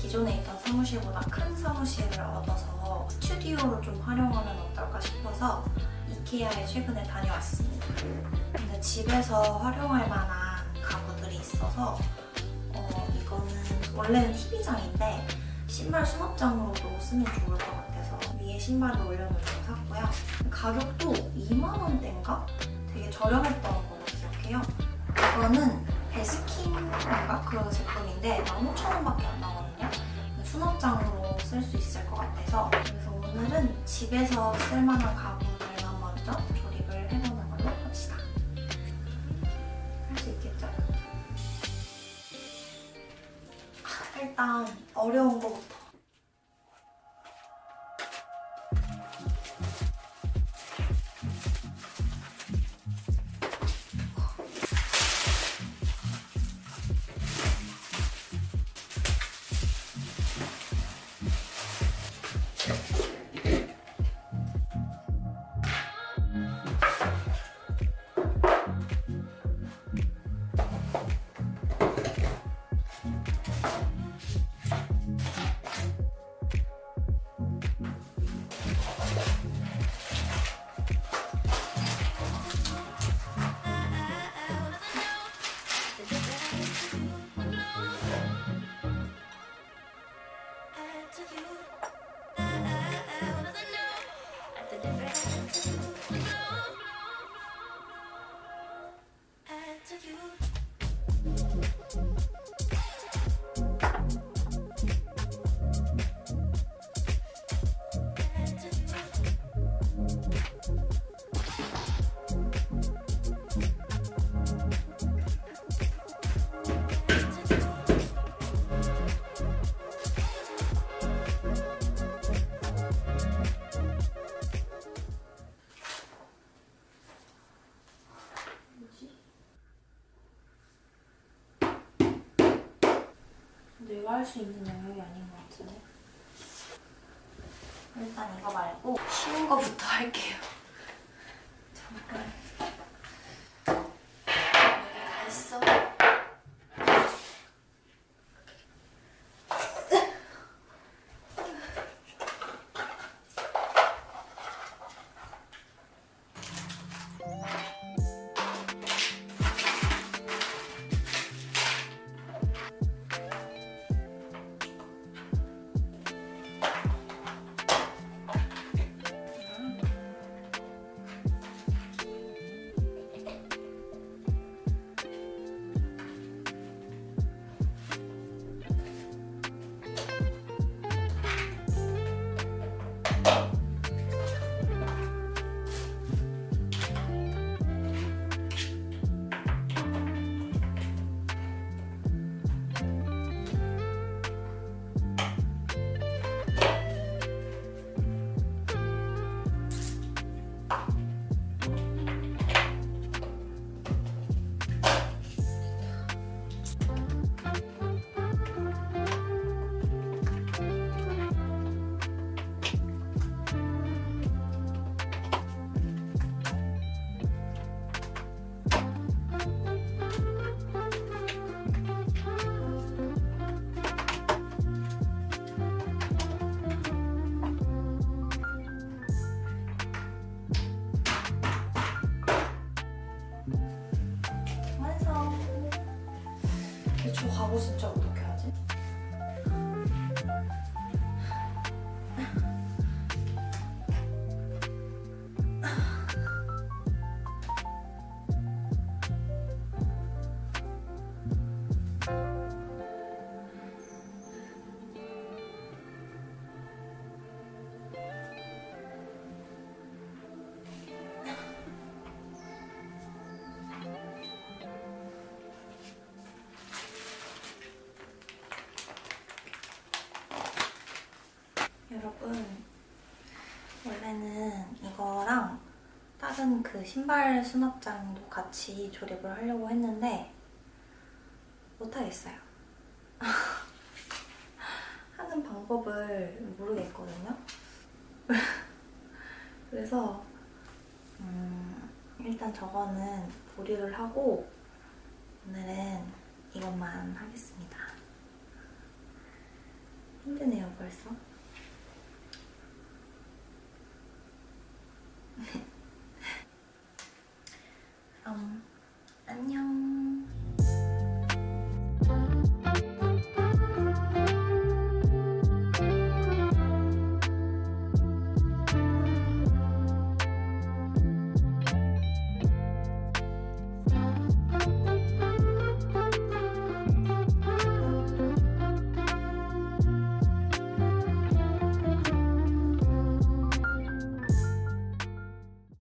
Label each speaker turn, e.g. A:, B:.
A: 기존에 있던 사무실보다 큰 사무실을 얻어서 스튜디오로 좀 활용하면 어떨까 싶어서 이케아에 최근에 다녀왔습니다. 근데 집에서 활용할 만한 가구들이 있어서 어, 이거는 원래는 TV장인데 신발 수납장으로도 쓰면 좋을 것 같아서 위에 신발을 올려놓으려고 샀고요. 가격도 2만 원대인가? 되게 저렴했던 걸로 기억해요. 이거는 베스킨인가? 그 제품인데 15,000원밖에 안 나거든요. 수납장으로 쓸 수 있을 것 같아서 그래서 오늘은 집에서 쓸만한 가구들만 먼저 조립을 해보는 걸로 합시다. 할 수 있겠죠? 아, 일단 어려운 거부터 내가 할 수 있는 영역이 아닌 것 같은데. 일단 이거 말고 쉬운 거부터 할게요. 잠깐. 저 가구 진짜 어떻게 여러분 원래는 이거랑 다른 그 신발 수납장도 같이 조립을 하려고 했는데 못하겠어요. 하는 방법을 모르겠거든요. 그래서 음, 일단 저거는 보류를 하고 오늘은 이것만 하겠습니다. 힘드네요, 벌써.